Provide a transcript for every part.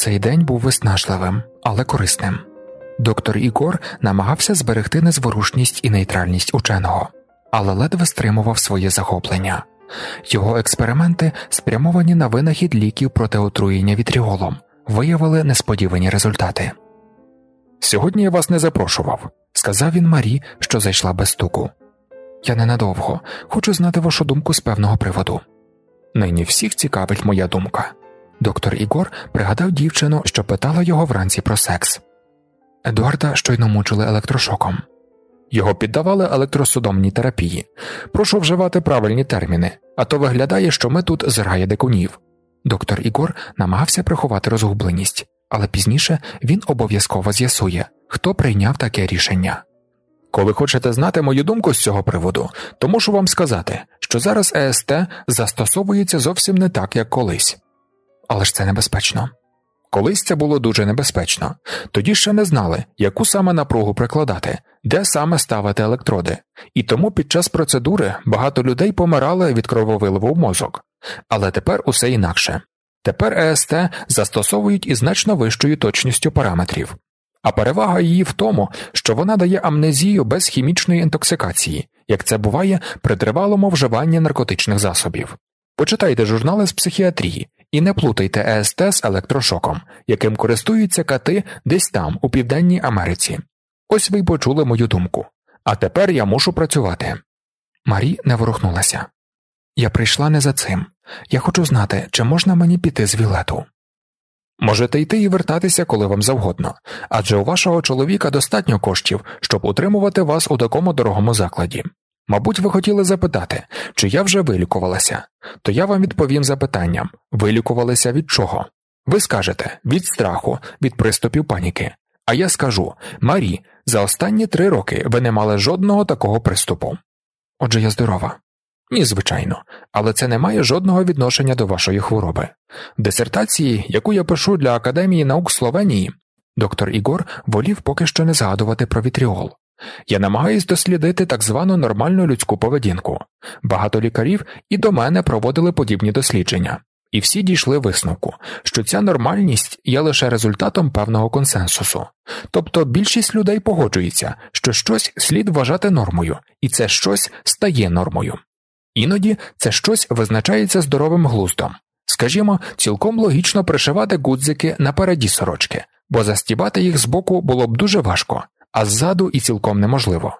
Цей день був виснажливим, але корисним. Доктор Ігор намагався зберегти незворушність і нейтральність ученого, але ледве стримував своє захоплення. Його експерименти, спрямовані на винахід ліків проти отруєння вітріолом, виявили несподівані результати. Сьогодні я вас не запрошував, сказав він Марі, що зайшла без стуку. Я ненадовго хочу знати вашу думку з певного приводу. Нині всіх цікавить моя думка. Доктор Ігор пригадав дівчину, що питала його вранці про секс. Едуарда щойно мучили електрошоком. Його піддавали електросудомній терапії. Прошу вживати правильні терміни, а то виглядає, що ми тут зграє дикунів. Доктор Ігор намагався приховати розгубленість, але пізніше він обов'язково з'ясує, хто прийняв таке рішення. Коли хочете знати мою думку з цього приводу, то мушу вам сказати, що зараз ЕСТ застосовується зовсім не так, як колись але ж це небезпечно. Колись це було дуже небезпечно, тоді ще не знали, яку саме напругу прикладати, де саме ставити електроди, і тому під час процедури багато людей помирали від крововиливу в мозок. Але тепер усе інакше. Тепер ЕСТ застосовують із значно вищою точністю параметрів, а перевага її в тому, що вона дає амнезію без хімічної інтоксикації, як це буває при тривалому вживанні наркотичних засобів. Почитайте журнали з психіатрії і не плутайте ЕСТ з електрошоком, яким користуються кати десь там, у Південній Америці. Ось ви й почули мою думку. А тепер я мушу працювати. Марі не ворухнулася. Я прийшла не за цим. Я хочу знати, чи можна мені піти з Вілету. Можете йти і вертатися, коли вам завгодно, адже у вашого чоловіка достатньо коштів, щоб утримувати вас у такому дорогому закладі. Мабуть, ви хотіли запитати, чи я вже вилікувалася, то я вам відповім запитанням вилікувалися від чого? Ви скажете від страху, від приступів паніки. А я скажу Марі, за останні три роки ви не мали жодного такого приступу. Отже, я здорова. Ні, звичайно, але це не має жодного відношення до вашої хвороби. Дисертації, яку я пишу для Академії наук Словенії, доктор Ігор волів поки що не згадувати про вітріол. Я намагаюсь дослідити так звану нормальну людську поведінку. Багато лікарів і до мене проводили подібні дослідження, і всі дійшли висновку, що ця нормальність є лише результатом певного консенсусу, тобто більшість людей погоджується, що щось слід вважати нормою, і це щось стає нормою. Іноді це щось визначається здоровим глуздом. Скажімо, цілком логічно пришивати гудзики на переді сорочки, бо застібати їх збоку було б дуже важко а ззаду і цілком неможливо.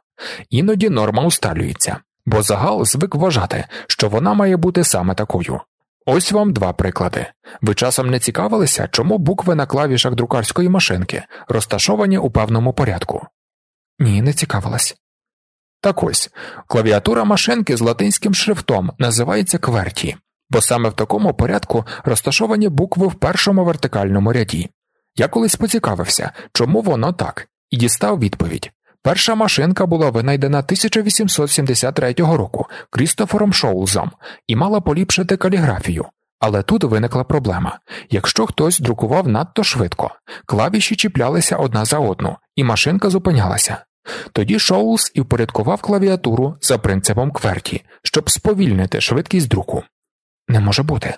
Іноді норма усталюється, бо загал звик вважати, що вона має бути саме такою. Ось вам два приклади. Ви часом не цікавилися, чому букви на клавішах друкарської машинки розташовані у певному порядку? Ні, не цікавилась. Так ось клавіатура машинки з латинським шрифтом називається кверті, бо саме в такому порядку розташовані букви в першому вертикальному ряді. Я колись поцікавився, чому воно так, і дістав відповідь. Перша машинка була винайдена 1873 року Крістофером Шоулзом і мала поліпшити каліграфію. Але тут виникла проблема якщо хтось друкував надто швидко, клавіші чіплялися одна за одну, і машинка зупинялася. Тоді Шоулз і впорядкував клавіатуру за принципом кверті, щоб сповільнити швидкість друку. Не може бути.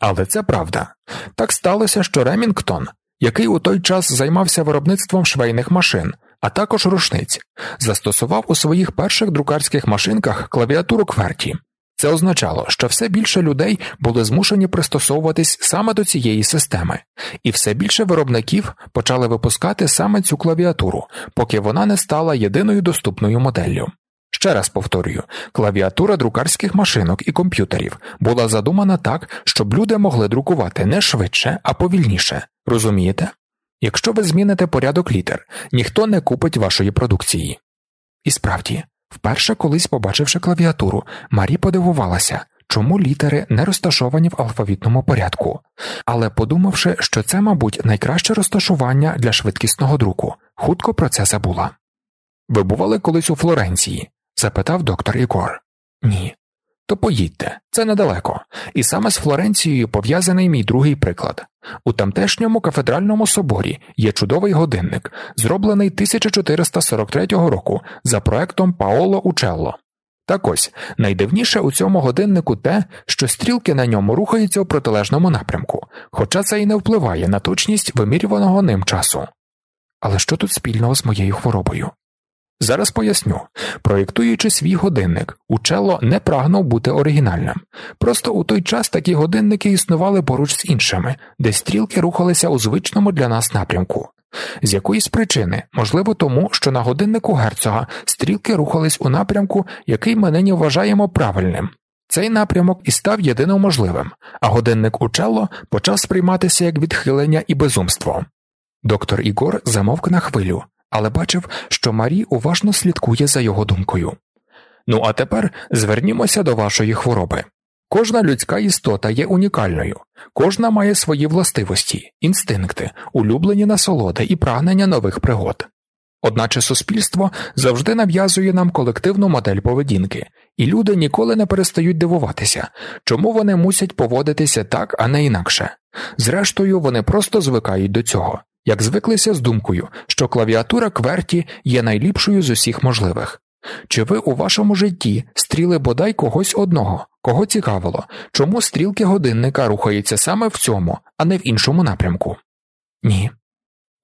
Але це правда. Так сталося, що Ремінгтон який у той час займався виробництвом швейних машин, а також рушниць, застосував у своїх перших друкарських машинках клавіатуру кверті. Це означало, що все більше людей були змушені пристосовуватись саме до цієї системи, і все більше виробників почали випускати саме цю клавіатуру, поки вона не стала єдиною доступною моделлю. Ще раз повторюю, клавіатура друкарських машинок і комп'ютерів була задумана так, щоб люди могли друкувати не швидше, а повільніше. Розумієте? Якщо ви зміните порядок літер, ніхто не купить вашої продукції. І справді, вперше колись побачивши клавіатуру, Марі подивувалася, чому літери не розташовані в алфавітному порядку, але подумавши, що це, мабуть, найкраще розташування для швидкісного друку, хутко про це забула. Ви бували колись у Флоренції? Запитав доктор Ігор. Ні. То поїдьте, це недалеко, і саме з Флоренцією пов'язаний мій другий приклад. У тамтешньому кафедральному соборі є чудовий годинник, зроблений 1443 року за проектом Паоло Учелло. Так ось найдивніше у цьому годиннику те, що стрілки на ньому рухаються у протилежному напрямку, хоча це і не впливає на точність вимірюваного ним часу. Але що тут спільного з моєю хворобою? Зараз поясню, проєктуючи свій годинник, Учело не прагнув бути оригінальним. Просто у той час такі годинники існували поруч з іншими, де стрілки рухалися у звичному для нас напрямку. З якоїсь причини, можливо, тому, що на годиннику герцога стрілки рухались у напрямку, який ми нині вважаємо правильним. Цей напрямок і став єдино можливим, а годинник Учело почав сприйматися як відхилення і безумство. Доктор Ігор замовк на хвилю, але бачив, що Марі уважно слідкує за його думкою. Ну а тепер звернімося до вашої хвороби. Кожна людська істота є унікальною, кожна має свої властивості, інстинкти, улюблені насолоди і прагнення нових пригод. Одначе суспільство завжди нав'язує нам колективну модель поведінки, і люди ніколи не перестають дивуватися, чому вони мусять поводитися так, а не інакше. Зрештою, вони просто звикають до цього, як звиклися з думкою, що клавіатура кверті є найліпшою з усіх можливих. Чи ви у вашому житті стріли бодай когось одного, кого цікавило, чому стрілки годинника рухаються саме в цьому, а не в іншому напрямку? Ні.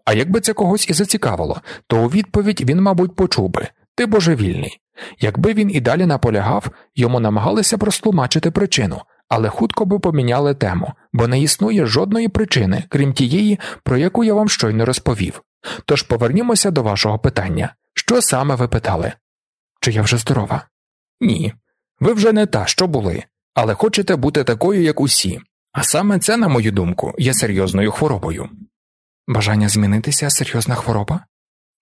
А якби це когось і зацікавило, то у відповідь він, мабуть, почув би ти божевільний. Якби він і далі наполягав, йому намагалися простлумачити причину, але хутко би поміняли тему, бо не існує жодної причини, крім тієї, про яку я вам щойно розповів. Тож повернімося до вашого питання що саме ви питали? Чи я вже здорова? Ні. Ви вже не та, що були, але хочете бути такою, як усі. А саме це, на мою думку, є серйозною хворобою. Бажання змінитися серйозна хвороба?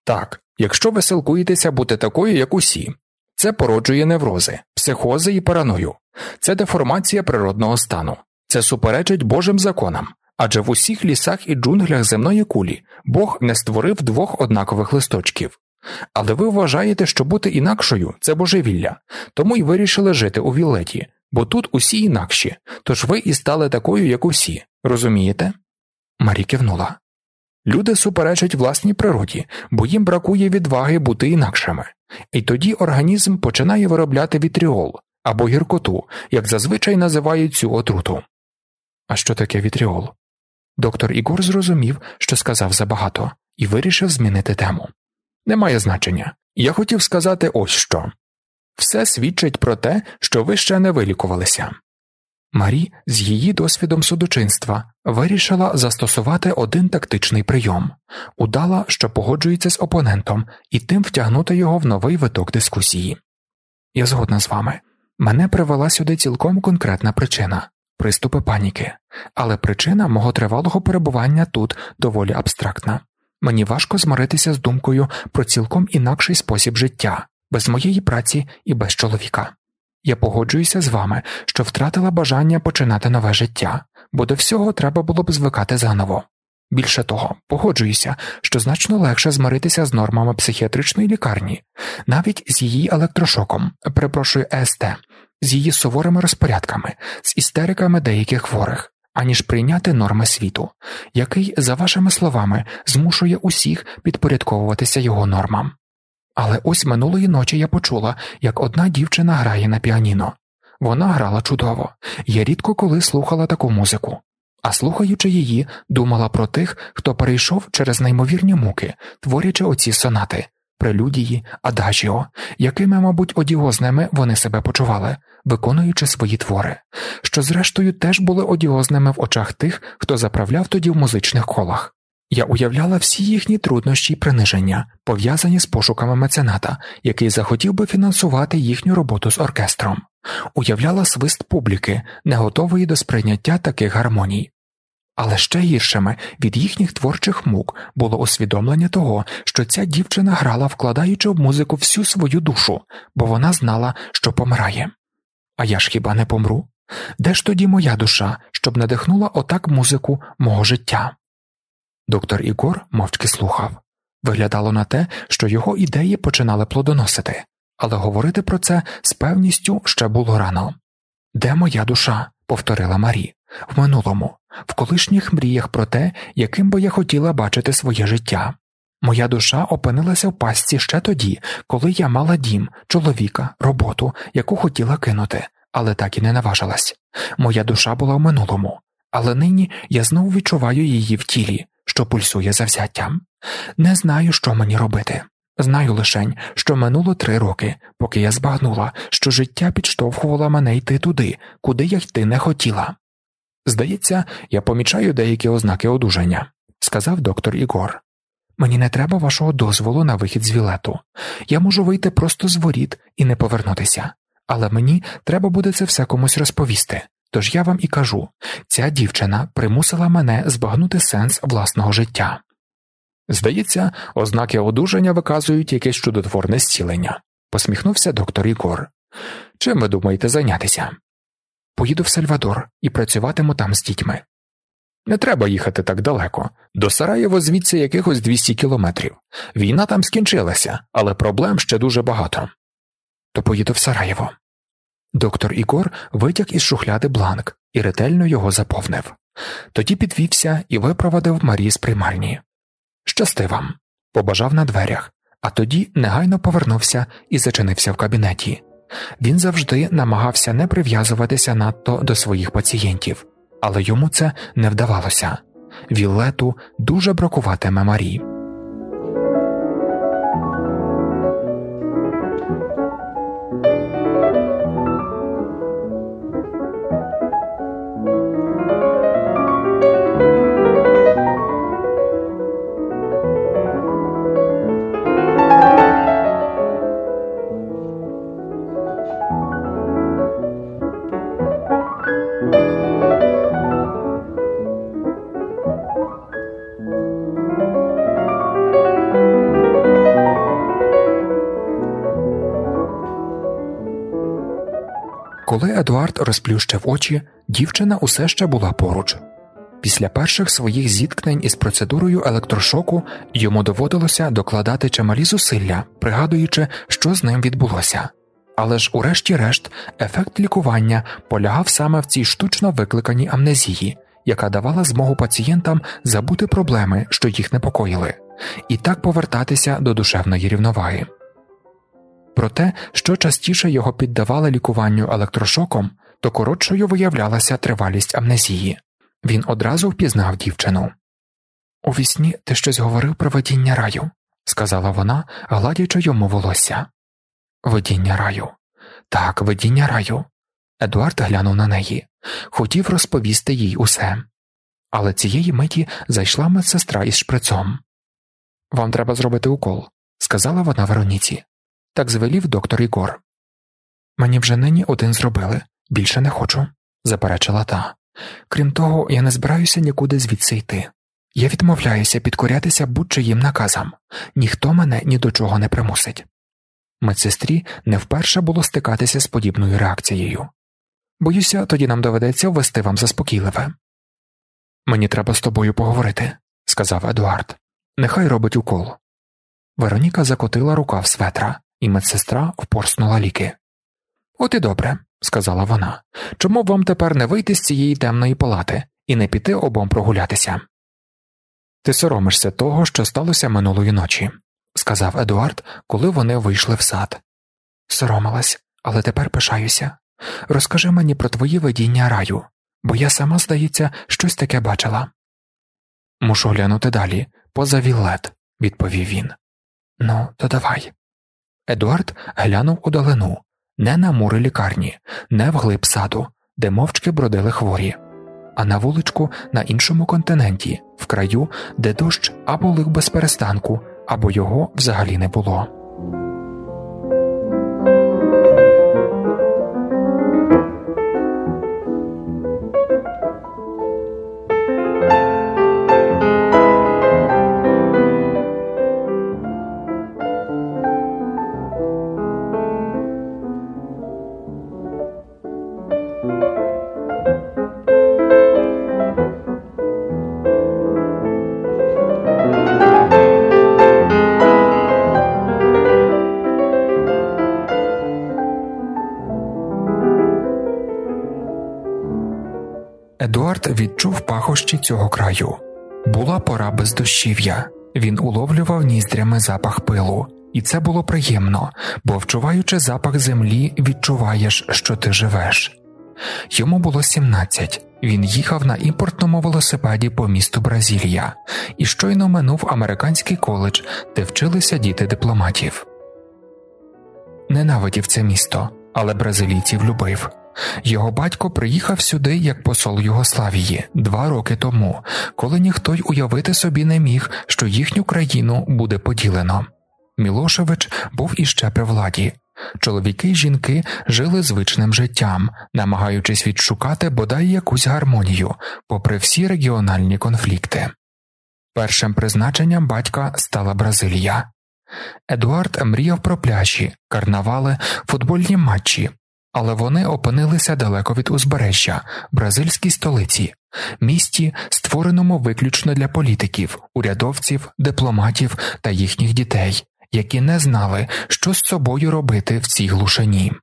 Так, якщо ви силкуєтеся бути такою, як усі, це породжує неврози, психози і параною, це деформація природного стану, це суперечить Божим законам, адже в усіх лісах і джунглях земної кулі Бог не створив двох однакових листочків. Але ви вважаєте, що бути інакшою це божевілля, тому й вирішили жити у Віллеті, бо тут усі інакші, тож ви і стали такою, як усі, розумієте? Марі кивнула. Люди суперечать власній природі, бо їм бракує відваги бути інакшими, і тоді організм починає виробляти вітріол або гіркоту, як зазвичай називають цю отруту. А що таке вітріол? Доктор Ігор зрозумів, що сказав забагато, і вирішив змінити тему. Немає значення. Я хотів сказати ось що все свідчить про те, що ви ще не вилікувалися. Марі з її досвідом судочинства вирішила застосувати один тактичний прийом, удала, що погоджується з опонентом, і тим втягнути його в новий виток дискусії. Я згодна з вами. Мене привела сюди цілком конкретна причина приступи паніки, але причина мого тривалого перебування тут доволі абстрактна. Мені важко змиритися з думкою про цілком інакший спосіб життя, без моєї праці і без чоловіка. Я погоджуюся з вами, що втратила бажання починати нове життя, бо до всього треба було б звикати заново. Більше того, погоджуюся, що значно легше змиритися з нормами психіатричної лікарні, навіть з її електрошоком, перепрошую ЕСТ, з її суворими розпорядками, з істериками деяких хворих, аніж прийняти норми світу, який, за вашими словами, змушує усіх підпорядковуватися його нормам. Але ось минулої ночі я почула, як одна дівчина грає на піаніно. Вона грала чудово, я рідко коли слухала таку музику, а слухаючи її, думала про тих, хто перейшов через неймовірні муки, творячи оці сонати, прелюдії, адажіо, якими, мабуть, одіозними вони себе почували, виконуючи свої твори, що, зрештою, теж були одіозними в очах тих, хто заправляв тоді в музичних колах. Я уявляла всі їхні труднощі й приниження, пов'язані з пошуками мецената, який захотів би фінансувати їхню роботу з оркестром, уявляла свист публіки, не готової до сприйняття таких гармоній. Але ще гіршими від їхніх творчих мук було усвідомлення того, що ця дівчина грала, вкладаючи в музику всю свою душу, бо вона знала, що помирає. А я ж хіба не помру? Де ж тоді моя душа, щоб надихнула отак музику мого життя? Доктор Ігор мовчки слухав. Виглядало на те, що його ідеї починали плодоносити, але говорити про це з певністю ще було рано. Де моя душа? повторила Марі, в минулому, в колишніх мріях про те, яким би я хотіла бачити своє життя. Моя душа опинилася в пастці ще тоді, коли я мала дім, чоловіка, роботу, яку хотіла кинути, але так і не наважилась. Моя душа була в минулому, але нині я знову відчуваю її в тілі, що пульсує завзяттям. Не знаю, що мені робити. Знаю лишень, що минуло три роки, поки я збагнула, що життя підштовхувало мене йти туди, куди я йти не хотіла. Здається, я помічаю деякі ознаки одужання, сказав доктор Ігор. Мені не треба вашого дозволу на вихід з вілету. Я можу вийти просто з воріт і не повернутися, але мені треба буде це все комусь розповісти. Тож я вам і кажу ця дівчина примусила мене збагнути сенс власного життя. Здається, ознаки одужання виказують якесь чудотворне зцілення, посміхнувся доктор Ігор. Чим ви думаєте зайнятися? Поїду в Сальвадор і працюватиму там з дітьми. Не треба їхати так далеко. До Сараєво звідси якихось 200 кілометрів. Війна там скінчилася, але проблем ще дуже багато. То поїду в Сараєво. Доктор Ігор витяг із шухляди бланк і ретельно його заповнив. Тоді підвівся і випровадив Марії з приймальні. Щасти вам, побажав на дверях, а тоді негайно повернувся і зачинився в кабінеті. Він завжди намагався не прив'язуватися надто до своїх пацієнтів, але йому це не вдавалося. Віллету дуже бракуватиме Марі. Розплющив очі, дівчина усе ще була поруч. Після перших своїх зіткнень із процедурою електрошоку йому доводилося докладати чималі зусилля, пригадуючи, що з ним відбулося. Але ж, урешті-решт, ефект лікування полягав саме в цій штучно викликаній амнезії, яка давала змогу пацієнтам забути проблеми, що їх непокоїли, і так повертатися до душевної рівноваги. Проте, що частіше його піддавали лікуванню електрошоком, то коротшою виявлялася тривалість амнезії. Він одразу впізнав дівчину. У вісні ти щось говорив про видіння раю, сказала вона, гладячи йому волосся. Видіння раю. Так, видіння раю. Едуард глянув на неї, хотів розповісти їй усе. Але цієї миті зайшла медсестра із шприцом. Вам треба зробити укол, сказала вона Вероніці. Так звелів доктор Ігор. Мені вже нині один зробили, більше не хочу, заперечила та. Крім того, я не збираюся нікуди звідси йти. Я відмовляюся підкорятися будь-чиїм наказам, ніхто мене ні до чого не примусить. Медсестрі не вперше було стикатися з подібною реакцією. Боюся, тоді нам доведеться ввести вам заспокійливе. Мені треба з тобою поговорити, сказав Едуард. Нехай робить укол. Вероніка закотила рукав светра, і медсестра впорснула ліки. От і добре, сказала вона. Чому вам тепер не вийти з цієї темної палати і не піти обом прогулятися? Ти соромишся того, що сталося минулої ночі, сказав Едуард, коли вони вийшли в сад. Соромилась, але тепер пишаюся. Розкажи мені про твої видіння раю, бо я сама, здається, щось таке бачила. Мушу глянути далі, поза віллет, відповів він. Ну, то давай. Едуард глянув у долину, не на мури лікарні, не вглиб саду, де мовчки бродили хворі, а на вуличку на іншому континенті, в краю, де дощ або лих без перестанку, або його взагалі не було. Відчув цього краю. Була пора бездощів'я. Він уловлював ніздрями запах пилу, і це було приємно, бо, вчуваючи запах землі, відчуваєш, що ти живеш. Йому було 17. Він їхав на імпортному велосипеді по місту Бразилія і щойно минув американський коледж, де вчилися діти дипломатів. Ненавидів це місто, але бразилійців любив. Його батько приїхав сюди як посол Югославії два роки тому, коли ніхто й уявити собі не міг, що їхню країну буде поділено. Мілошевич був іще при владі. Чоловіки й жінки жили звичним життям, намагаючись відшукати бодай якусь гармонію, попри всі регіональні конфлікти. Першим призначенням батька стала Бразилія. Едуард мріяв про пляжі, карнавали, футбольні матчі, але вони опинилися далеко від узбережжя, бразильській столиці, місті, створеному виключно для політиків, урядовців, дипломатів та їхніх дітей, які не знали, що з собою робити в цій глушині.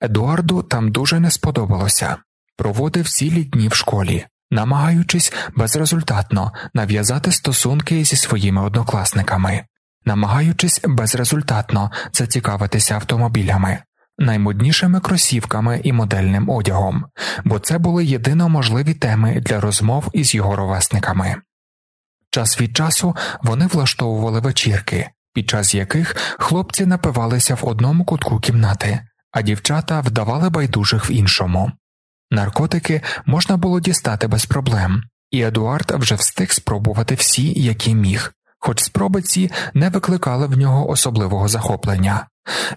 Едуарду там дуже не сподобалося проводив цілі дні в школі, намагаючись безрезультатно нав'язати стосунки зі своїми однокласниками, намагаючись безрезультатно зацікавитися автомобілями, наймоднішими кросівками і модельним одягом, бо це були єдино можливі теми для розмов із його ровесниками. Час від часу вони влаштовували вечірки, під час яких хлопці напивалися в одному кутку кімнати, а дівчата вдавали байдужих в іншому. Наркотики можна було дістати без проблем, і Едуард вже встиг спробувати всі, які міг, хоч спроби ці не викликали в нього особливого захоплення.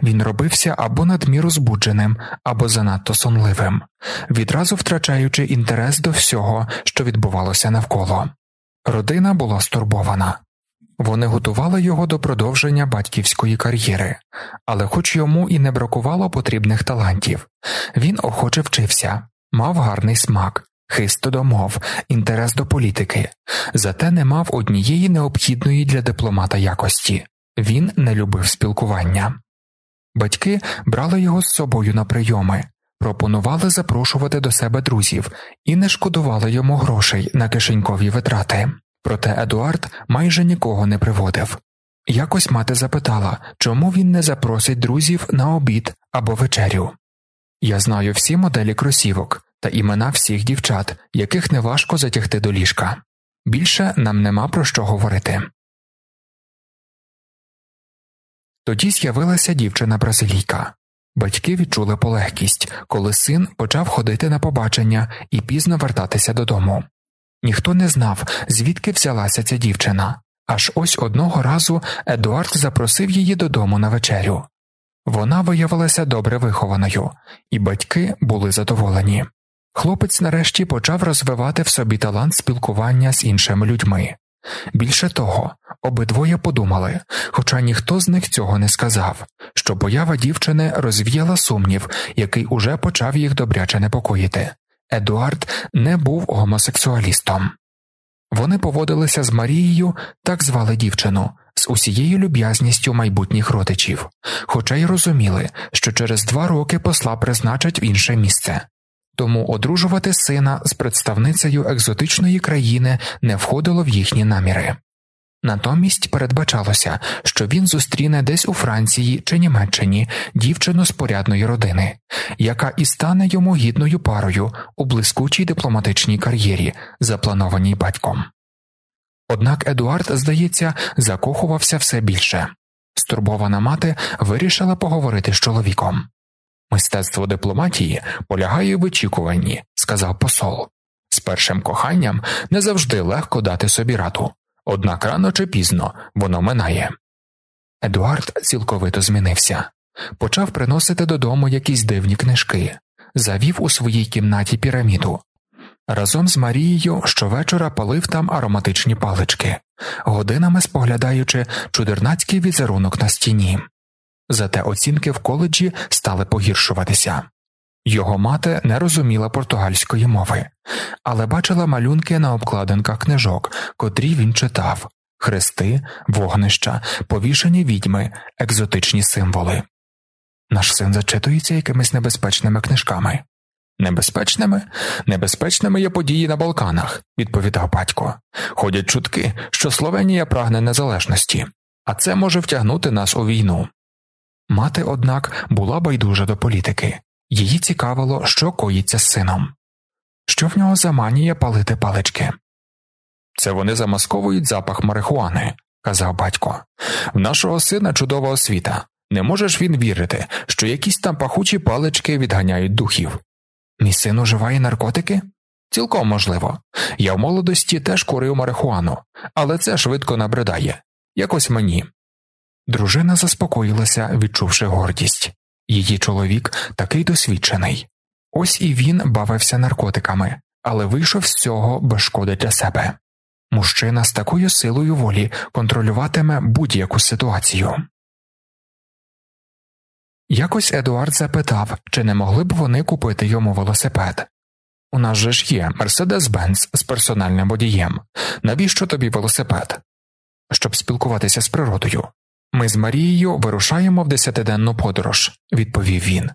Він робився або надміру збудженим, або занадто сонливим, відразу втрачаючи інтерес до всього, що відбувалося навколо. Родина була стурбована. Вони готували його до продовження батьківської кар'єри, але, хоч йому і не бракувало потрібних талантів, він охоче вчився, мав гарний смак, хист до мов, інтерес до політики, зате не мав однієї необхідної для дипломата якості він не любив спілкування. Батьки брали його з собою на прийоми, пропонували запрошувати до себе друзів і не шкодували йому грошей на кишенькові витрати. Проте Едуард майже нікого не приводив. Якось мати запитала, чому він не запросить друзів на обід або вечерю. Я знаю всі моделі кросівок та імена всіх дівчат, яких неважко затягти до ліжка. Більше нам нема про що говорити. Тоді з'явилася дівчина бразилійка. Батьки відчули полегкість, коли син почав ходити на побачення і пізно вертатися додому. Ніхто не знав, звідки взялася ця дівчина, аж ось одного разу Едуард запросив її додому на вечерю. Вона виявилася добре вихованою, і батьки були задоволені. Хлопець нарешті почав розвивати в собі талант спілкування з іншими людьми. Більше того, обидвоє подумали, хоча ніхто з них цього не сказав, що поява дівчини розвіяла сумнів, який уже почав їх добряче непокоїти. Едуард не був гомосексуалістом. Вони поводилися з Марією, так звали дівчину, з усією люб'язністю майбутніх родичів, хоча й розуміли, що через два роки посла призначать в інше місце. Тому одружувати сина з представницею екзотичної країни не входило в їхні наміри. Натомість передбачалося, що він зустріне десь у Франції чи Німеччині дівчину з порядної родини, яка і стане йому гідною парою у блискучій дипломатичній кар'єрі, запланованій батьком. Однак Едуард, здається, закохувався все більше. Стурбована мати вирішила поговорити з чоловіком. Мистецтво дипломатії полягає в очікуванні, сказав посол. З першим коханням не завжди легко дати собі раду, однак рано чи пізно воно минає. Едуард цілковито змінився, почав приносити додому якісь дивні книжки, завів у своїй кімнаті піраміду. Разом з Марією щовечора палив там ароматичні палички, годинами споглядаючи чудернацький візерунок на стіні зате оцінки в коледжі стали погіршуватися. Його мати не розуміла португальської мови, але бачила малюнки на обкладинках книжок, котрі він читав хрести, вогнища, повішені відьми, екзотичні символи. Наш син зачитується якимись небезпечними книжками. Небезпечними? Небезпечними є події на Балканах, відповідав батько. Ходять чутки, що Словенія прагне незалежності, а це може втягнути нас у війну. Мати, однак, була байдужа до політики, її цікавило, що коїться з сином, що в нього заманює палити палички. Це вони замасковують запах марихуани, казав батько. В нашого сина чудова освіта. Не можеш він вірити, що якісь там пахучі палички відганяють духів. Мій син уживає наркотики? Цілком можливо. Я в молодості теж курив марихуану, але це швидко набридає якось мені. Дружина заспокоїлася, відчувши гордість її чоловік такий досвідчений. Ось і він бавився наркотиками, але вийшов з цього без шкоди для себе. Мужчина з такою силою волі контролюватиме будь-яку ситуацію. Якось Едуард запитав, чи не могли б вони купити йому велосипед. У нас же ж є Мерседес Бенц з персональним водієм. Навіщо тобі велосипед? Щоб спілкуватися з природою. Ми з Марією вирушаємо в десятиденну подорож, відповів він.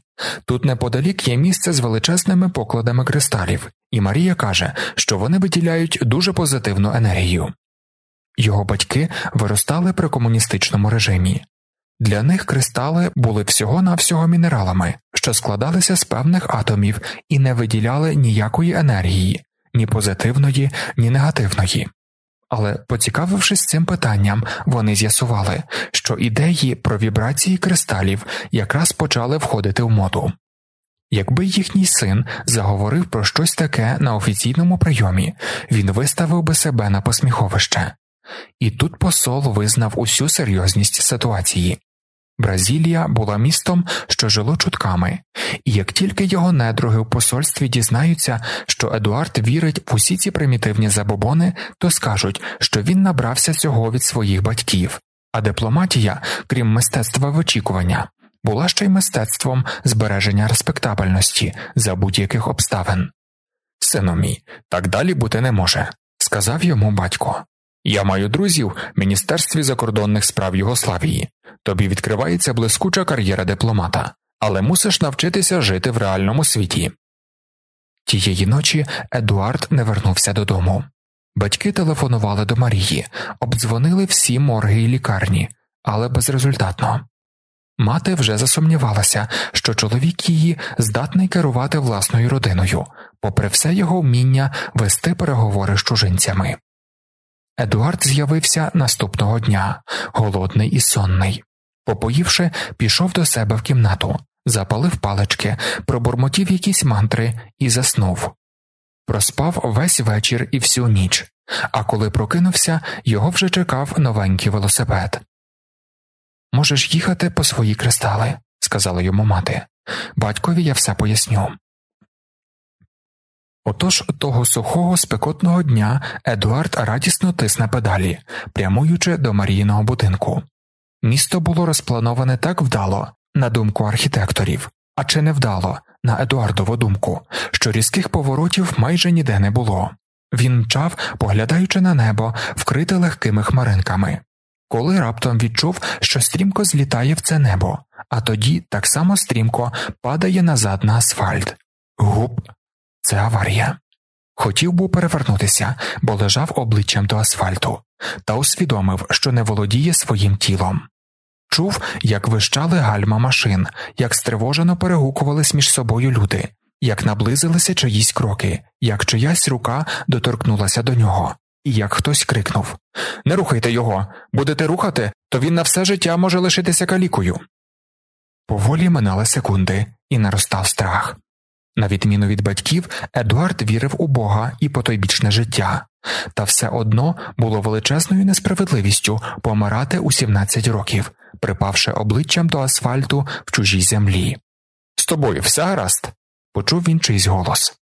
Тут неподалік є місце з величезними покладами кристалів, і Марія каже, що вони виділяють дуже позитивну енергію. Його батьки виростали при комуністичному режимі. Для них кристали були всього навсього мінералами, що складалися з певних атомів і не виділяли ніякої енергії, ні позитивної, ні негативної. Але, поцікавившись цим питанням, вони з'ясували, що ідеї про вібрації кристалів якраз почали входити в моду. Якби їхній син заговорив про щось таке на офіційному прийомі, він виставив би себе на посміховище, і тут посол визнав усю серйозність ситуації. Бразилія була містом, що жило чутками, і як тільки його недруги в посольстві дізнаються, що Едуард вірить в усі ці примітивні забобони, то скажуть, що він набрався цього від своїх батьків, а дипломатія, крім мистецтва вичікування, була ще й мистецтвом збереження респектабельності за будь-яких обставин. Сину мій, так далі бути не може, сказав йому батько. Я маю друзів в Міністерстві закордонних справ Югославії. Тобі відкривається блискуча кар'єра дипломата, але мусиш навчитися жити в реальному світі. Тієї ночі Едуард не вернувся додому. Батьки телефонували до Марії, обдзвонили всі морги і лікарні, але безрезультатно. Мати вже засумнівалася, що чоловік її здатний керувати власною родиною, попри все його вміння вести переговори з чужинцями. Едуард з'явився наступного дня, голодний і сонний. Попоївши, пішов до себе в кімнату, запалив палички, пробурмотів якісь мантри і заснув. Проспав весь вечір і всю ніч, а коли прокинувся, його вже чекав новенький велосипед. Можеш їхати по свої кристали, сказала йому мати. Батькові я все поясню. Отож того сухого спекотного дня Едуард радісно тисне педалі, прямуючи до Марійного будинку. Місто було розплановане так вдало, на думку архітекторів, а чи не вдало, на Едуардову думку, що різких поворотів майже ніде не було. Він мчав, поглядаючи на небо, вкрите легкими хмаринками. Коли раптом відчув, що стрімко злітає в це небо, а тоді так само стрімко падає назад на асфальт. Гуп, це аварія. Хотів був перевернутися, бо лежав обличчям до асфальту, та усвідомив, що не володіє своїм тілом. Чув, як вищали гальма машин, як стривожено перегукувались між собою люди, як наблизилися чиїсь кроки, як чиясь рука доторкнулася до нього, і як хтось крикнув Не рухайте його, будете рухати, то він на все життя може лишитися калікою. Поволі минали секунди, і наростав страх. На відміну від батьків, Едуард вірив у Бога і потойбічне життя, та все одно було величезною несправедливістю помирати у 17 років, припавши обличчям до асфальту в чужій землі. З тобою все гаразд? почув він чийсь голос.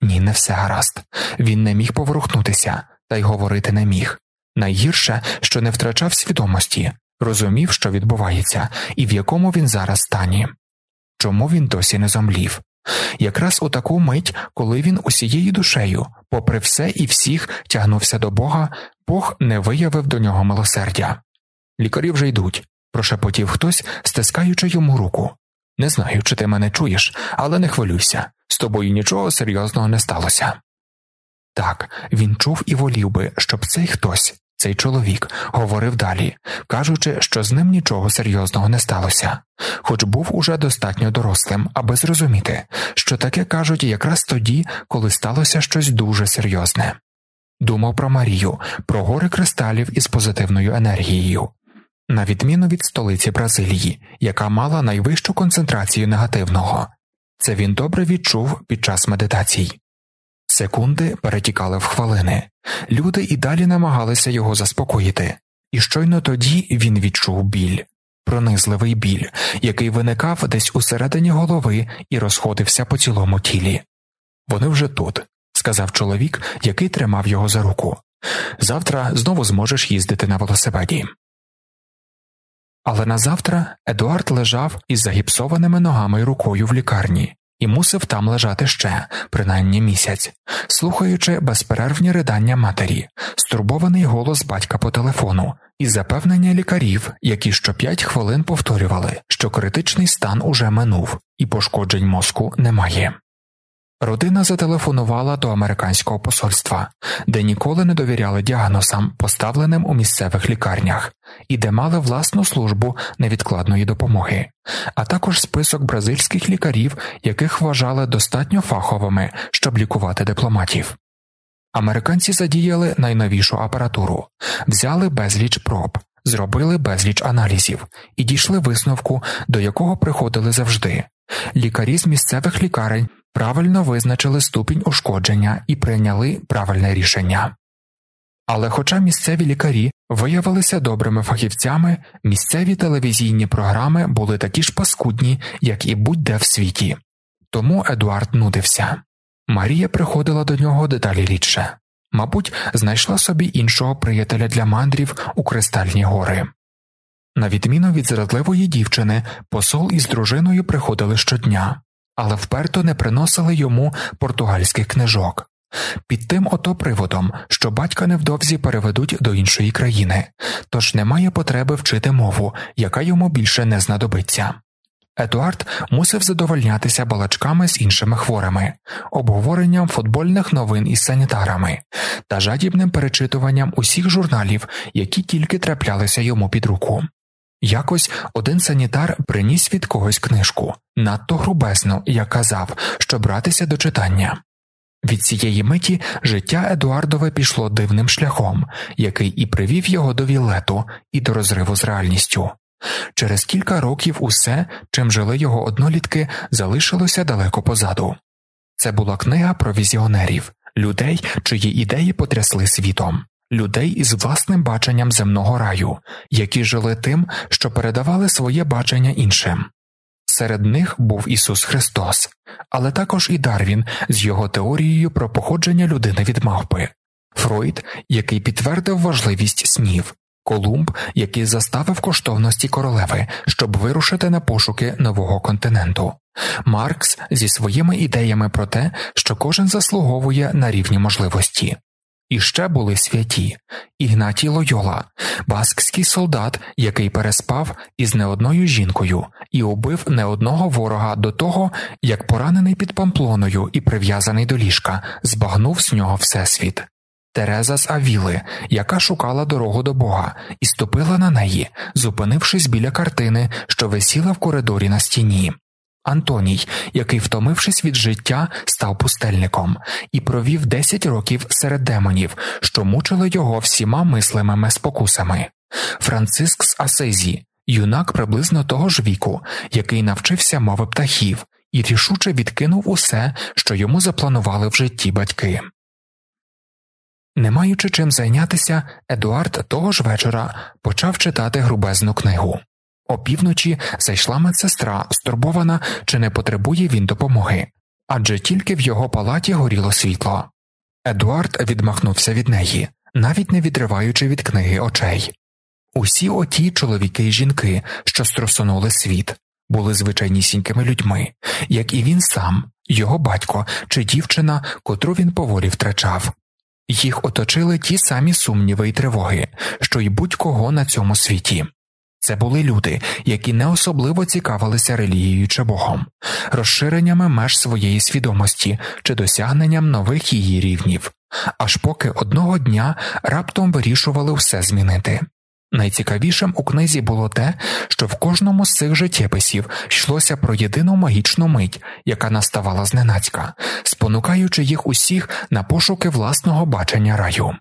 Ні, не все гаразд. Він не міг поворухнутися, та й говорити не міг. Найгірше, що не втрачав свідомості, розумів, що відбувається, і в якому він зараз стані. Чому він досі не зомлів? Якраз у таку мить, коли він усією душею, попри все і всіх, тягнувся до Бога, Бог не виявив до нього милосердя. Лікарі вже йдуть, прошепотів хтось, стискаючи йому руку. Не знаю, чи ти мене чуєш, але не хвилюйся з тобою нічого серйозного не сталося. Так, він чув і волів би, щоб цей хтось, цей чоловік, говорив далі, кажучи, що з ним нічого серйозного не сталося, хоч був уже достатньо дорослим, аби зрозуміти, що таке кажуть якраз тоді, коли сталося щось дуже серйозне. Думав про Марію, про гори кристалів із позитивною енергією, на відміну від столиці Бразилії, яка мала найвищу концентрацію негативного, це він добре відчув під час медитацій. Секунди перетікали в хвилини, люди і далі намагалися його заспокоїти, і щойно тоді він відчув біль, пронизливий біль, який виникав десь усередині голови і розходився по цілому тілі. Вони вже тут, сказав чоловік, який тримав його за руку. Завтра знову зможеш їздити на велосипеді. Але назавтра Едуард лежав із загіпсованими ногами й рукою в лікарні і мусив там лежати ще, принаймні місяць, слухаючи безперервні ридання матері, стурбований голос батька по телефону і запевнення лікарів, які що п'ять хвилин повторювали, що критичний стан уже минув і пошкоджень мозку немає. Родина зателефонувала до американського посольства, де ніколи не довіряли діагнозам, поставленим у місцевих лікарнях, і де мали власну службу невідкладної допомоги, а також список бразильських лікарів, яких вважали достатньо фаховими, щоб лікувати дипломатів. Американці задіяли найновішу апаратуру, взяли безліч проб, зробили безліч аналізів і дійшли висновку, до якого приходили завжди. Лікарі з місцевих лікарень правильно визначили ступінь ушкодження і прийняли правильне рішення. Але, хоча місцеві лікарі виявилися добрими фахівцями, місцеві телевізійні програми були такі ж паскудні, як і будь-де в світі, тому Едуард нудився. Марія приходила до нього деталі рідше мабуть, знайшла собі іншого приятеля для мандрів у Кристальні гори. На відміну від зрадливої дівчини, посол із дружиною приходили щодня, але вперто не приносили йому португальських книжок. Під тим ото приводом, що батька невдовзі переведуть до іншої країни, тож немає потреби вчити мову, яка йому більше не знадобиться. Едуард мусив задовольнятися балачками з іншими хворими, обговоренням футбольних новин із санітарами та жадібним перечитуванням усіх журналів, які тільки траплялися йому під руку. Якось один санітар приніс від когось книжку, надто грубезно, як казав, що братися до читання. Від цієї миті життя Едуардове пішло дивним шляхом, який і привів його до вілету і до розриву з реальністю. Через кілька років усе, чим жили його однолітки, залишилося далеко позаду. Це була книга про візіонерів, людей, чиї ідеї потрясли світом людей із власним баченням земного раю, які жили тим, що передавали своє бачення іншим. Серед них був Ісус Христос, але також і Дарвін з його теорією про походження людини від мавпи, Фройд, який підтвердив важливість снів, Колумб, який заставив коштовності королеви, щоб вирушити на пошуки нового континенту, Маркс зі своїми ідеями про те, що кожен заслуговує на рівні можливості. І ще були святі Ігнатій Лойола, баскський солдат, який переспав із не одною жінкою і убив не одного ворога до того, як поранений під памплоною і прив'язаний до ліжка, збагнув з нього всесвіт. Тереза з Авіли, яка шукала дорогу до Бога, і ступила на неї, зупинившись біля картини, що висіла в коридорі на стіні. Антоній, який, втомившись від життя, став пустельником і провів 10 років серед демонів, що мучили його всіма мислимими спокусами. Франциск з Асизі, юнак приблизно того ж віку, який навчився мови птахів, і рішуче відкинув усе, що йому запланували в житті батьки. Не маючи чим зайнятися, Едуард того ж вечора почав читати грубезну книгу. Опівночі зайшла медсестра, стурбована, чи не потребує він допомоги, адже тільки в його палаті горіло світло. Едуард відмахнувся від неї, навіть не відриваючи від книги очей. Усі оті чоловіки й жінки, що струсонули світ, були звичайнісінькими людьми, як і він сам, його батько чи дівчина, котру він поволі втрачав. Їх оточили ті самі сумніви й тривоги, що й будь-кого на цьому світі. Це були люди, які не особливо цікавилися релігією чи Богом, розширеннями меж своєї свідомості чи досягненням нових її рівнів, аж поки одного дня раптом вирішували все змінити. Найцікавішим у книзі було те, що в кожному з цих життєписів йшлося про єдину магічну мить, яка наставала зненацька, спонукаючи їх усіх на пошуки власного бачення раю.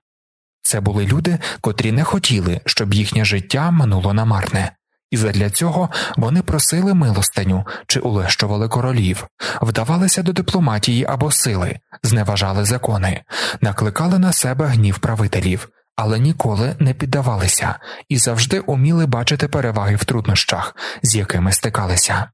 Це були люди, котрі не хотіли, щоб їхнє життя минуло намарне, і задля цього вони просили милостиню чи улещували королів, вдавалися до дипломатії або сили, зневажали закони, накликали на себе гнів правителів, але ніколи не піддавалися і завжди уміли бачити переваги в труднощах, з якими стикалися.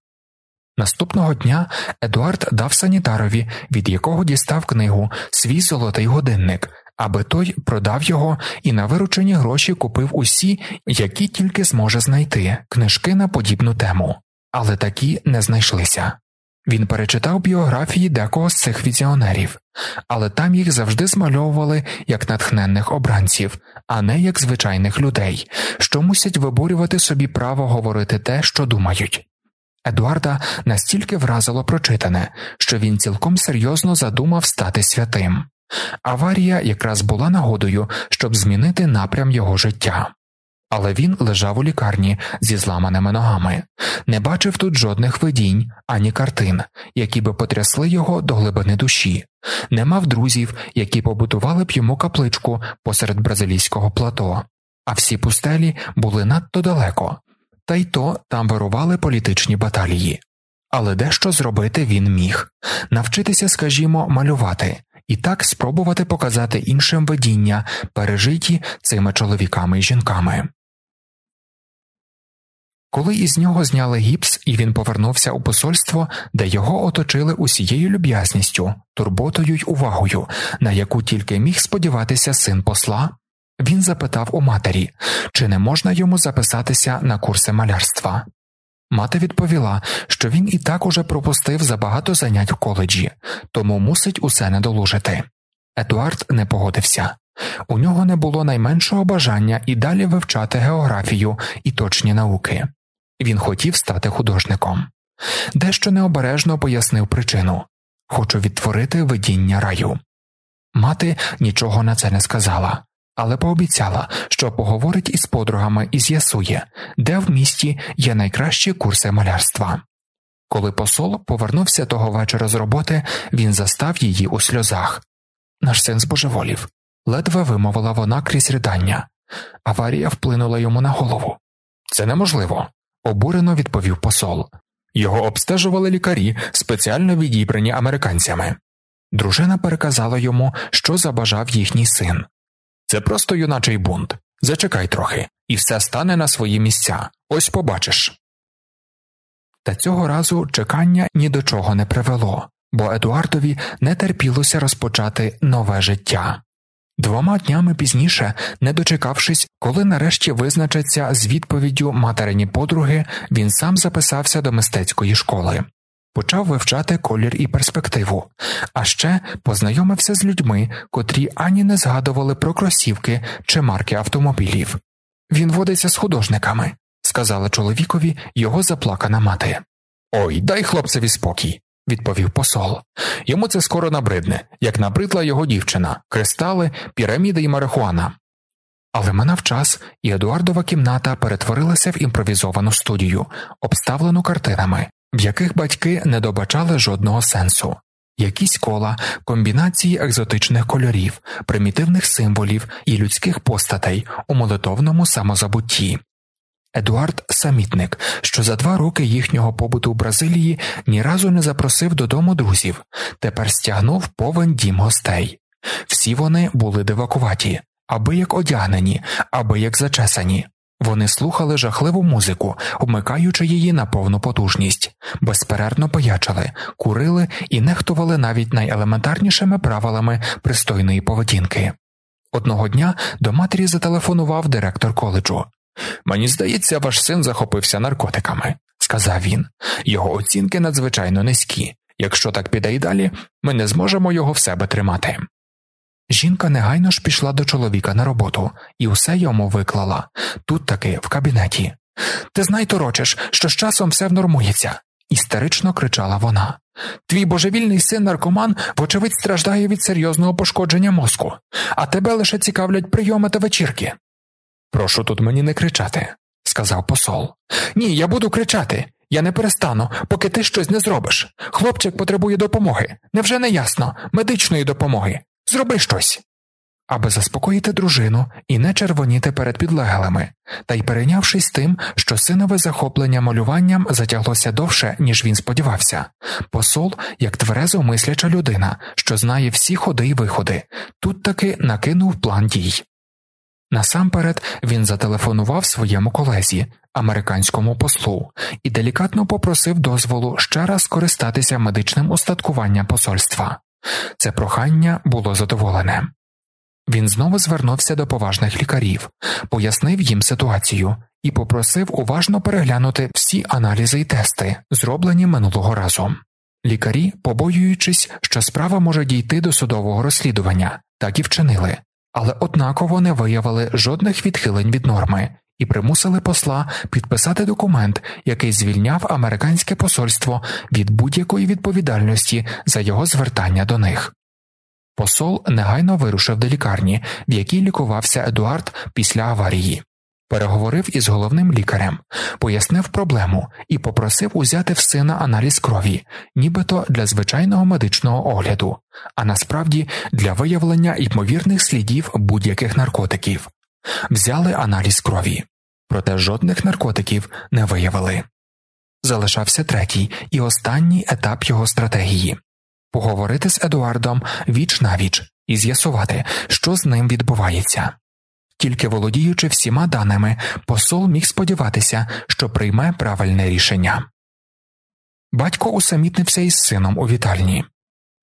Наступного дня Едуард дав санітарові, від якого дістав книгу, свій золотий годинник аби той продав його і на виручені гроші купив усі, які тільки зможе знайти книжки на подібну тему, але такі не знайшлися. Він перечитав біографії декого з цих візіонерів, але там їх завжди змальовували як натхненних обранців, а не як звичайних людей, що мусять виборювати собі право говорити те, що думають. Едуарда настільки вразило прочитане, що він цілком серйозно задумав стати святим. Аварія якраз була нагодою, щоб змінити напрям його життя. Але він лежав у лікарні зі зламаними ногами, не бачив тут жодних видінь ані картин, які би потрясли його до глибини душі, не мав друзів, які побудували б йому капличку посеред бразилійського плато, а всі пустелі були надто далеко, та й то там вирували політичні баталії. Але дещо зробити він міг. Навчитися, скажімо, малювати, і так спробувати показати іншим видіння, пережиті цими чоловіками і жінками. Коли із нього зняли гіпс і він повернувся у посольство, де його оточили усією люб'язністю, турботою й увагою, на яку тільки міг сподіватися син посла, він запитав у матері, чи не можна йому записатися на курси малярства. Мати відповіла, що він і так уже пропустив забагато занять в коледжі, тому мусить усе недолужити. Едуард не погодився у нього не було найменшого бажання і далі вивчати географію і точні науки. Він хотів стати художником. Дещо необережно пояснив причину хочу відтворити видіння раю. Мати нічого на це не сказала, але пообіцяла, що поговорить із подругами і з'ясує, де в місті є найкращі курси малярства. Коли посол повернувся того вечора з роботи, він застав її у сльозах. Наш син збожеволів, ледве вимовила вона крізь ридання. Аварія вплинула йому на голову. Це неможливо, обурено відповів посол. Його обстежували лікарі, спеціально відібрані американцями. Дружина переказала йому, що забажав їхній син. Це просто юначий бунт. Зачекай трохи, і все стане на свої місця. Ось побачиш. Та цього разу чекання ні до чого не привело, бо Едуардові не терпілося розпочати нове життя. Двома днями пізніше, не дочекавшись, коли нарешті визначиться з відповіддю материні подруги, він сам записався до мистецької школи почав вивчати колір і перспективу, а ще познайомився з людьми, котрі ані не згадували про кросівки чи марки автомобілів. Він водиться з художниками, сказала чоловікові його заплакана мати. Ой, дай хлопцеві спокій, відповів посол. Йому це скоро набридне, як набридла його дівчина, кристали, піраміди і марихуана. Але минав час, і Едуардова кімната перетворилася в імпровізовану студію, обставлену картинами, в яких батьки не добачали жодного сенсу, якісь кола, комбінації екзотичних кольорів, примітивних символів і людських постатей у молитовному самозабутті. Едуард самітник, що за два роки їхнього побуту в Бразилії ні разу не запросив додому друзів, тепер стягнув повен дім гостей. Всі вони були дивакуваті, аби як одягнені, аби як зачесані, вони слухали жахливу музику, вмикаючи її на повну потужність, безперервно поячали, курили і нехтували навіть найелементарнішими правилами пристойної поведінки. Одного дня до матері зателефонував директор коледжу. Мені здається, ваш син захопився наркотиками, сказав він. Його оцінки надзвичайно низькі. Якщо так піде й далі, ми не зможемо його в себе тримати. Жінка негайно ж пішла до чоловіка на роботу і усе йому виклала тут таки в кабінеті, Ти знай, торочиш, що з часом все внормується, істерично кричала вона. Твій божевільний син наркоман, вочевидь, страждає від серйозного пошкодження мозку, а тебе лише цікавлять прийоми та вечірки. Прошу тут мені не кричати, сказав посол. Ні, я буду кричати. Я не перестану, поки ти щось не зробиш. Хлопчик потребує допомоги. Невже не ясно, медичної допомоги. Зроби щось. Аби заспокоїти дружину і не червоніти перед підлеглими, та й перейнявшись тим, що синове захоплення малюванням затяглося довше, ніж він сподівався, посол, як тверезо мисляча людина, що знає всі ходи й виходи, тут таки накинув план дій. Насамперед він зателефонував своєму колезі, американському послу, і делікатно попросив дозволу ще раз скористатися медичним устаткуванням посольства. Це прохання було задоволене. Він знову звернувся до поважних лікарів, пояснив їм ситуацію і попросив уважно переглянути всі аналізи й тести, зроблені минулого разу. Лікарі, побоюючись, що справа може дійти до судового розслідування, так і вчинили, але однаково не виявили жодних відхилень від норми і примусили посла підписати документ, який звільняв американське посольство від будь-якої відповідальності за його звертання до них. Посол негайно вирушив до лікарні, в якій лікувався Едуард після аварії, переговорив із головним лікарем, пояснив проблему і попросив узяти в сина аналіз крові, нібито для звичайного медичного огляду, а насправді для виявлення ймовірних слідів будь-яких наркотиків. Взяли аналіз крові, проте жодних наркотиків не виявили. Залишався третій і останній етап його стратегії поговорити з Едуардом віч на віч і з'ясувати, що з ним відбувається. Тільки володіючи всіма даними, посол міг сподіватися, що прийме правильне рішення. Батько усамітнився із сином у вітальні.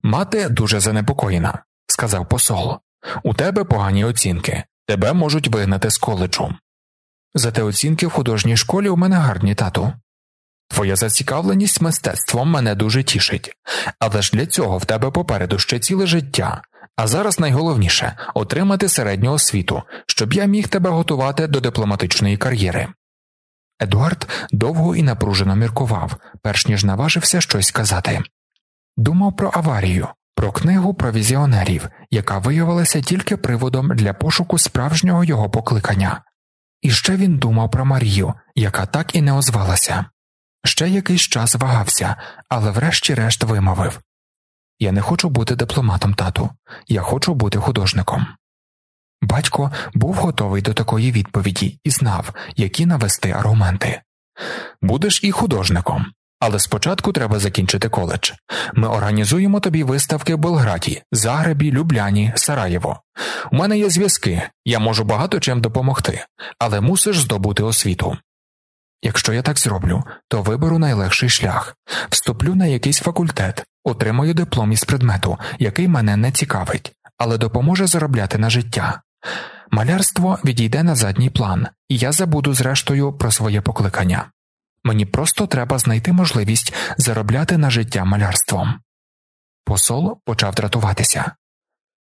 Мати дуже занепокоєна, сказав посол. У тебе погані оцінки, тебе можуть вигнати з коледжу. Зате оцінки в художній школі у мене гарні тату. Твоя зацікавленість мистецтвом мене дуже тішить, але ж для цього в тебе попереду ще ціле життя, а зараз найголовніше отримати середню освіту, щоб я міг тебе готувати до дипломатичної кар'єри. Едуард довго і напружено міркував, перш ніж наважився щось сказати. Думав про аварію, про книгу про візіонерів, яка виявилася тільки приводом для пошуку справжнього його покликання, і ще він думав про Марію, яка так і не озвалася. Ще якийсь час вагався, але врешті-решт вимовив Я не хочу бути дипломатом, тату, я хочу бути художником. Батько був готовий до такої відповіді і знав, які навести аргументи. Будеш і художником, але спочатку треба закінчити коледж. Ми організуємо тобі виставки в Белграді, Загребі, Любляні, Сараєво. У мене є зв'язки, я можу багато чим допомогти, але мусиш здобути освіту. Якщо я так зроблю, то виберу найлегший шлях, вступлю на якийсь факультет, отримаю диплом із предмету, який мене не цікавить, але допоможе заробляти на життя. Малярство відійде на задній план, і я забуду зрештою про своє покликання. Мені просто треба знайти можливість заробляти на життя малярством. Посол почав дратуватися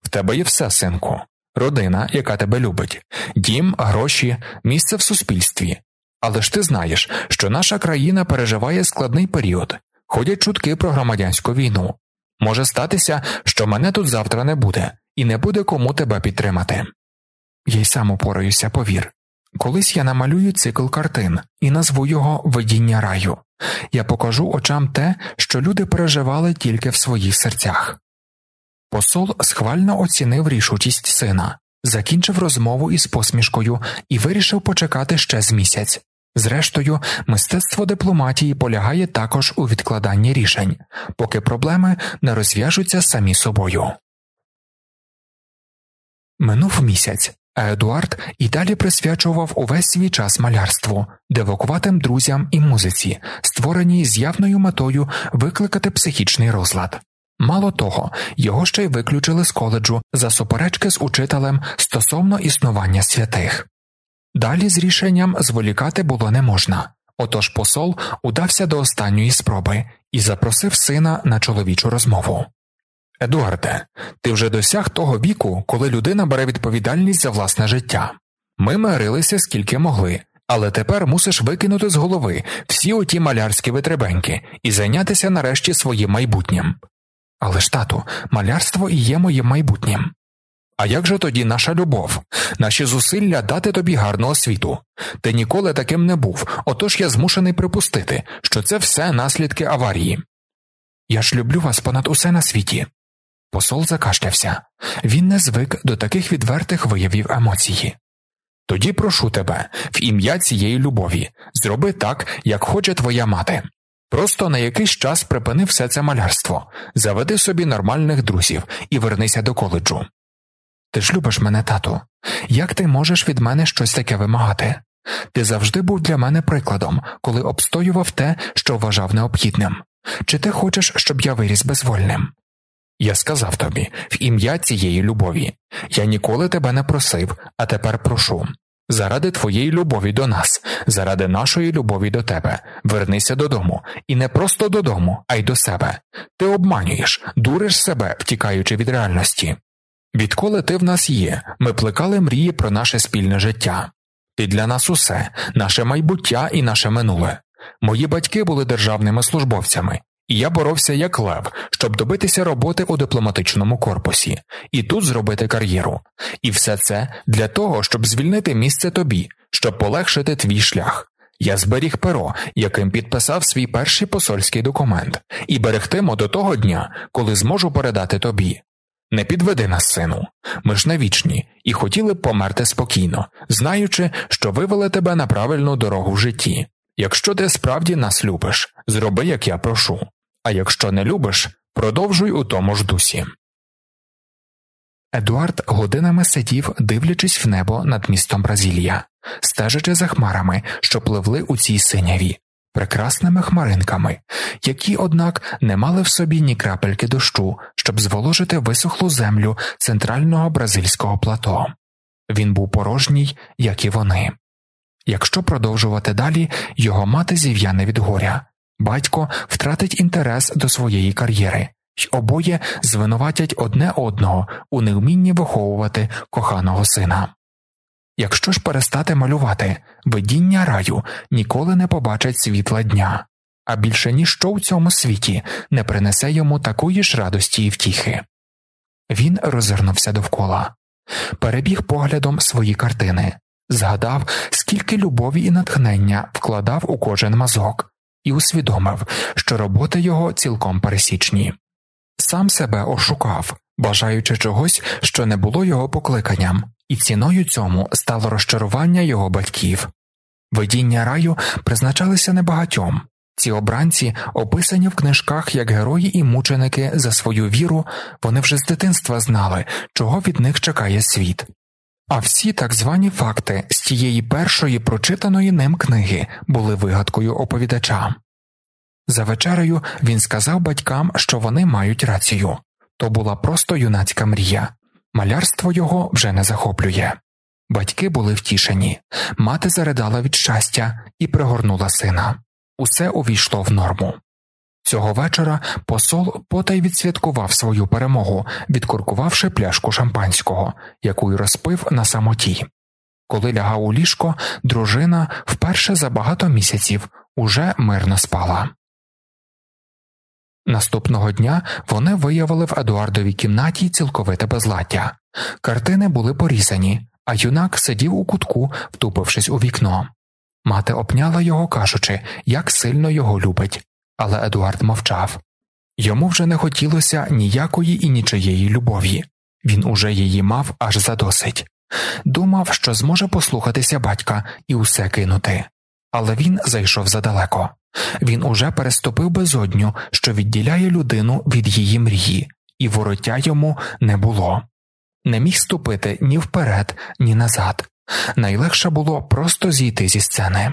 В тебе є все, синку, родина, яка тебе любить, дім, гроші, місце в суспільстві, але ж ти знаєш, що наша країна переживає складний період, ходять чутки про громадянську війну. Може статися, що мене тут завтра не буде, і не буде кому тебе підтримати. Я й сам упораюся, повір. Колись я намалюю цикл картин і назву його Видіння раю. Я покажу очам те, що люди переживали тільки в своїх серцях. Посол схвально оцінив рішучість сина, закінчив розмову із посмішкою і вирішив почекати ще з місяць. Зрештою, мистецтво дипломатії полягає також у відкладанні рішень, поки проблеми не розв'яжуться самі собою. Минув місяць, а Едуард і далі присвячував увесь свій час малярству, девокуватим друзям і музиці, створеній з явною метою викликати психічний розлад. Мало того, його ще й виключили з коледжу за суперечки з учителем стосовно існування святих. Далі з рішенням зволікати було не можна, отож посол удався до останньої спроби і запросив сина на чоловічу розмову. Едуарде, ти вже досяг того віку, коли людина бере відповідальність за власне життя. Ми мирилися скільки могли, але тепер мусиш викинути з голови всі оті малярські витребеньки і зайнятися нарешті своїм майбутнім. Але ж, тату, малярство і є моїм майбутнім. А як же тоді наша любов, наші зусилля дати тобі гарну освіту? Ти ніколи таким не був, отож я змушений припустити, що це все наслідки аварії. Я ж люблю вас понад усе на світі. Посол закашлявся він не звик до таких відвертих виявів емоції. Тоді прошу тебе, в ім'я цієї любові, зроби так, як хоче твоя мати. Просто на якийсь час припини все це малярство, заведи собі нормальних друзів і вернися до коледжу. Ти ж любиш мене, тату, як ти можеш від мене щось таке вимагати? Ти завжди був для мене прикладом, коли обстоював те, що вважав необхідним. Чи ти хочеш, щоб я виріс безвольним? Я сказав тобі в ім'я цієї любові я ніколи тебе не просив, а тепер прошу. Заради твоєї любові до нас, заради нашої любові до тебе, вернися додому, і не просто додому, а й до себе. Ти обманюєш, дуриш себе, втікаючи від реальності. Відколи ти в нас є, ми плекали мрії про наше спільне життя. Ти для нас усе, наше майбуття і наше минуле. Мої батьки були державними службовцями, і я боровся як лев, щоб добитися роботи у дипломатичному корпусі, і тут зробити кар'єру. І все це для того, щоб звільнити місце тобі, щоб полегшити твій шлях. Я зберіг перо, яким підписав свій перший посольський документ, і берегтиму до того дня, коли зможу передати тобі. Не підведи нас, сину, ми ж не вічні і хотіли б померти спокійно, знаючи, що вивели тебе на правильну дорогу в житті. Якщо ти справді нас любиш, зроби, як я прошу, а якщо не любиш, продовжуй у тому ж дусі. Едуард годинами сидів, дивлячись в небо над містом Бразилія, стежачи за хмарами, що пливли у цій синяві, прекрасними хмаринками, які, однак, не мали в собі ні крапельки дощу, щоб зволожити висохлу землю центрального бразильського плато. Він був порожній, як і вони. Якщо продовжувати далі, його мати зів'яне від горя, батько втратить інтерес до своєї кар'єри, й обоє звинуватять одне одного у невмінні виховувати коханого сина. Якщо ж перестати малювати, видіння раю ніколи не побачать світла дня, а більше ніщо в цьому світі не принесе йому такої ж радості і втіхи. Він розвернувся довкола, перебіг поглядом свої картини, згадав, скільки любові і натхнення вкладав у кожен мазок, і усвідомив, що роботи його цілком пересічні. Сам себе ошукав, бажаючи чогось, що не було його покликанням, і ціною цьому стало розчарування його батьків. Видіння раю призначалися небагатьом. Ці обранці, описані в книжках як герої і мученики за свою віру, вони вже з дитинства знали, чого від них чекає світ. А всі так звані факти з тієї першої прочитаної ним книги були вигадкою оповідача. За вечерею він сказав батькам, що вони мають рацію то була просто юнацька мрія, малярство його вже не захоплює. Батьки були втішені, мати заридала від щастя і пригорнула сина. Усе увійшло в норму. Цього вечора посол потай відсвяткував свою перемогу, відкуркувавши пляшку шампанського, яку й розпив на самоті. Коли лягав у ліжко, дружина вперше за багато місяців уже мирно спала. Наступного дня вони виявили в Едуардовій кімнаті цілковите безладдя. Картини були порізані, а юнак сидів у кутку, втупившись у вікно. Мати обняла його, кажучи, як сильно його любить, але Едуард мовчав йому вже не хотілося ніякої і нічиєї любові, він уже її мав аж задосить. Думав, що зможе послухатися батька і усе кинути, але він зайшов задалеко. Він уже переступив безодню, що відділяє людину від її мрії, і вороття йому не було. Не міг ступити ні вперед, ні назад. Найлегше було просто зійти зі сцени.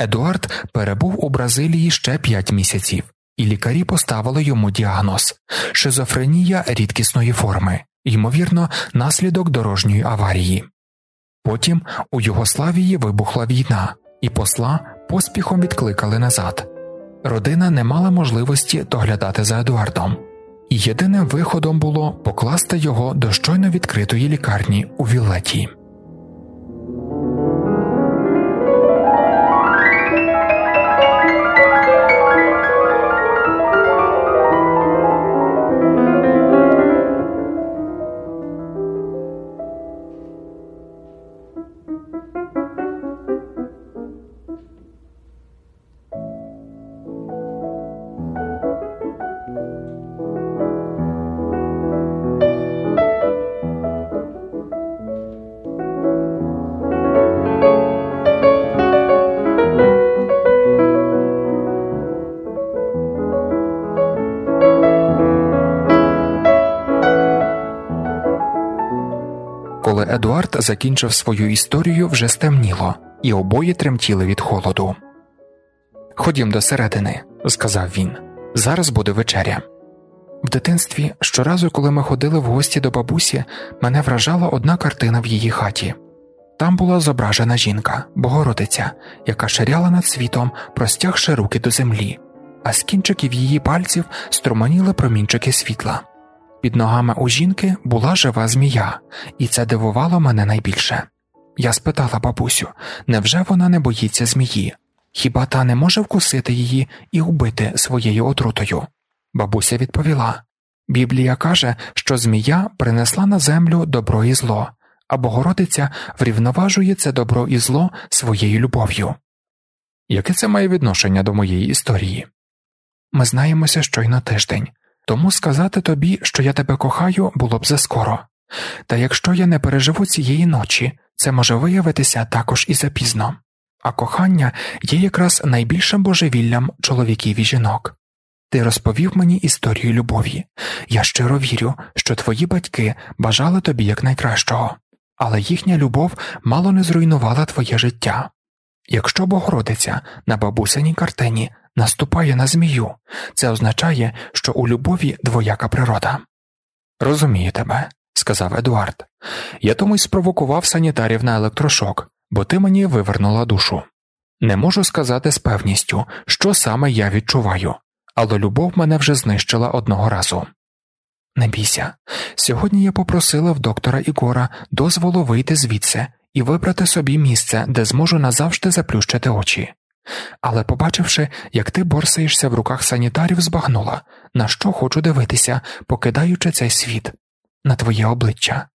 Едуард перебув у Бразилії ще п'ять місяців, і лікарі поставили йому діагноз шизофренія рідкісної форми, ймовірно, наслідок дорожньої аварії. Потім у Югославії вибухла війна, і посла поспіхом відкликали назад. Родина не мала можливості доглядати за Едуардом, і єдиним виходом було покласти його до щойно відкритої лікарні у Віллеті. Едуард закінчив свою історію, вже стемніло, і обоє тремтіли від холоду. Ходім до середини, сказав він. Зараз буде вечеря. В дитинстві щоразу, коли ми ходили в гості до бабусі, мене вражала одна картина в її хаті. Там була зображена жінка, Богородиця, яка ширяла над світом, простягши руки до землі, а з кінчиків її пальців струманіли промінчики світла. Під ногами у жінки була жива змія, і це дивувало мене найбільше. Я спитала бабусю, невже вона не боїться змії? Хіба та не може вкусити її і убити своєю отрутою? Бабуся відповіла Біблія каже, що змія принесла на землю добро і зло, а Богородиця врівноважує це добро і зло своєю любов'ю. Яке це має відношення до моєї історії? Ми знаємося щойно тиждень, тому сказати тобі, що я тебе кохаю, було б заскоро. Та якщо я не переживу цієї ночі, це може виявитися також і запізно, а кохання є якраз найбільшим божевіллям чоловіків і жінок. Ти розповів мені історію любові, я щиро вірю, що твої батьки бажали тобі якнайкращого, але їхня любов мало не зруйнувала твоє життя. Якщо Богородиця на бабусиній картині наступає на змію, це означає, що у любові двояка природа. Розумію тебе, сказав Едуард. Я тому й спровокував санітарів на електрошок, бо ти мені вивернула душу. Не можу сказати з певністю, що саме я відчуваю, але любов мене вже знищила одного разу. Не бійся, сьогодні я попросила в доктора Ігора дозволу вийти звідси і вибрати собі місце, де зможу назавжди заплющити очі. Але, побачивши, як ти борсаєшся в руках санітарів, збагнула, на що хочу дивитися, покидаючи цей світ, на твоє обличчя,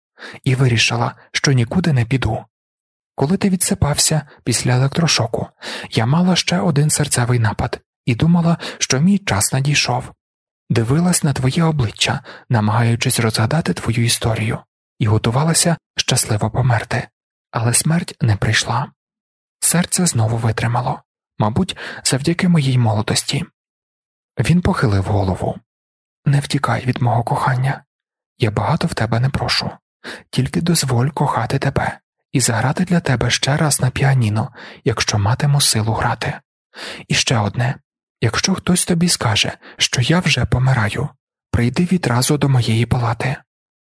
і вирішила, що нікуди не піду. Коли ти відсипався після електрошоку, я мала ще один серцевий напад і думала, що мій час надійшов. Дивилась на твоє обличчя, намагаючись розгадати твою історію, і готувалася щасливо померти, але смерть не прийшла. Серце знову витримало, мабуть, завдяки моїй молодості. Він похилив голову Не втікай від мого кохання, я багато в тебе не прошу, тільки дозволь кохати тебе і заграти для тебе ще раз на піаніно, якщо матиму силу грати. І ще одне якщо хтось тобі скаже, що я вже помираю, прийди відразу до моєї палати,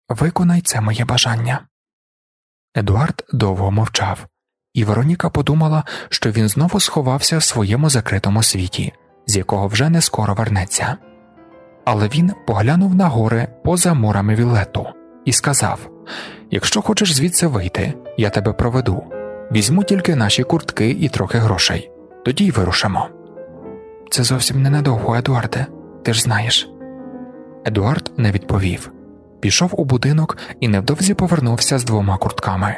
виконай це моє бажання. Едуард довго мовчав, і Вероніка подумала, що він знову сховався в своєму закритому світі, з якого вже не скоро вернеться. Але він поглянув на гори поза мурами Віллету і сказав Якщо хочеш звідси вийти, я тебе проведу. Візьму тільки наші куртки і трохи грошей, тоді й вирушимо. Це зовсім ненадовго, Едуарде, ти ж знаєш. Едуард не відповів пішов у будинок і невдовзі повернувся з двома куртками.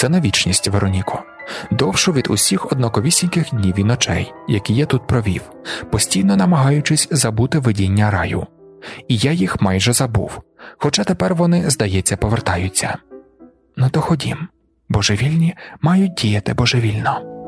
Це на вічність, Вероніко, довшу від усіх однаковісіньких днів і ночей, які я тут провів, постійно намагаючись забути видіння раю, і я їх майже забув, хоча тепер вони, здається, повертаються. Ну то ходім, божевільні мають діяти божевільно.